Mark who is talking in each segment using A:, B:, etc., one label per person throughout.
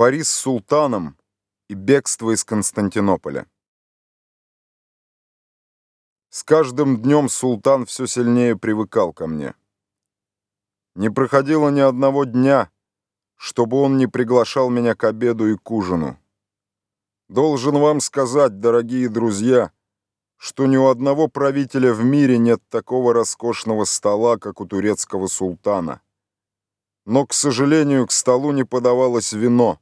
A: Пари с султаном и бегство из Константинополя. С каждым днем султан все сильнее привыкал ко мне. Не проходило ни одного дня, чтобы он не приглашал меня к обеду и к ужину. Должен вам сказать, дорогие друзья, что ни у одного правителя в мире нет такого роскошного стола, как у турецкого султана. Но, к сожалению, к столу не подавалось вино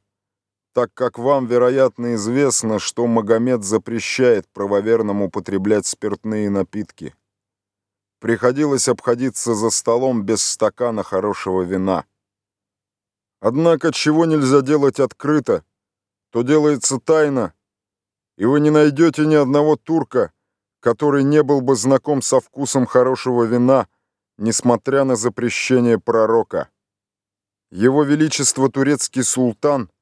A: так как вам, вероятно, известно, что Магомед запрещает правоверному употреблять спиртные напитки. Приходилось обходиться за столом без стакана хорошего вина. Однако, чего нельзя делать открыто, то делается тайно, и вы не найдете ни одного турка, который не был бы знаком со вкусом хорошего вина, несмотря на запрещение пророка. Его Величество турецкий султан —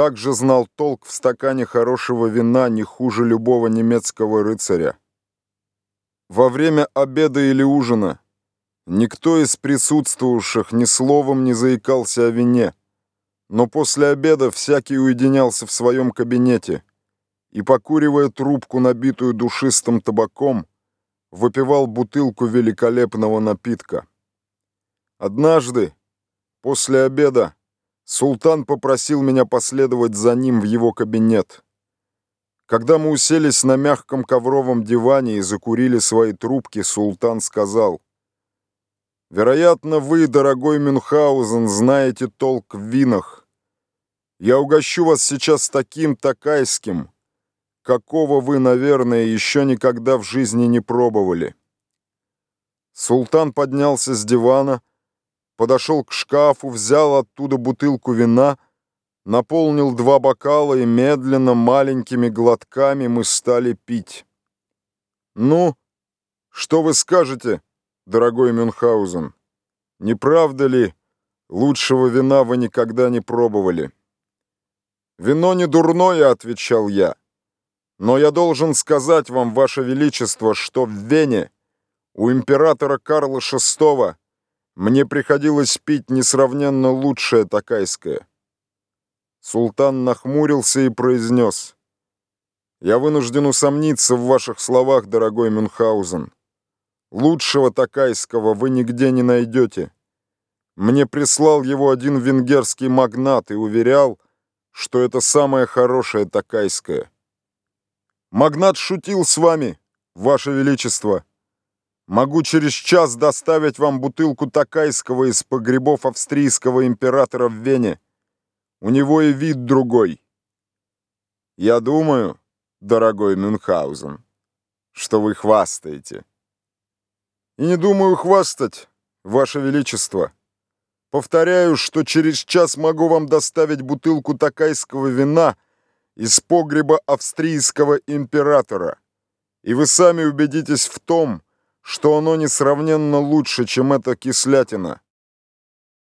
A: также знал толк в стакане хорошего вина не хуже любого немецкого рыцаря. Во время обеда или ужина никто из присутствовавших ни словом не заикался о вине, но после обеда всякий уединялся в своем кабинете и, покуривая трубку, набитую душистым табаком, выпивал бутылку великолепного напитка. Однажды, после обеда, Султан попросил меня последовать за ним в его кабинет. Когда мы уселись на мягком ковровом диване и закурили свои трубки, султан сказал, «Вероятно, вы, дорогой Мюнхгаузен, знаете толк в винах. Я угощу вас сейчас таким такайским, какого вы, наверное, еще никогда в жизни не пробовали». Султан поднялся с дивана, подошел к шкафу, взял оттуда бутылку вина, наполнил два бокала и медленно, маленькими глотками мы стали пить. «Ну, что вы скажете, дорогой Мюнхгаузен? Не правда ли, лучшего вина вы никогда не пробовали?» «Вино не дурное», — отвечал я. «Но я должен сказать вам, Ваше Величество, что в Вене у императора Карла VI мне приходилось пить несравненно лучшее такайское. Султан нахмурился и произнес. «Я вынужден усомниться в ваших словах, дорогой Мюнхгаузен. Лучшего такайского вы нигде не найдете. Мне прислал его один венгерский магнат и уверял, что это самое хорошее такайское. Магнат шутил с вами, ваше величество». Могу через час доставить вам бутылку такайского из погребов австрийского императора в Вене. У него и вид другой. Я думаю, дорогой Мюнхгаузен, что вы хвастаете. И не думаю хвастать, ваше величество. Повторяю, что через час могу вам доставить бутылку такайского вина из погреба австрийского императора. И вы сами убедитесь в том, что оно несравненно лучше, чем эта кислятина.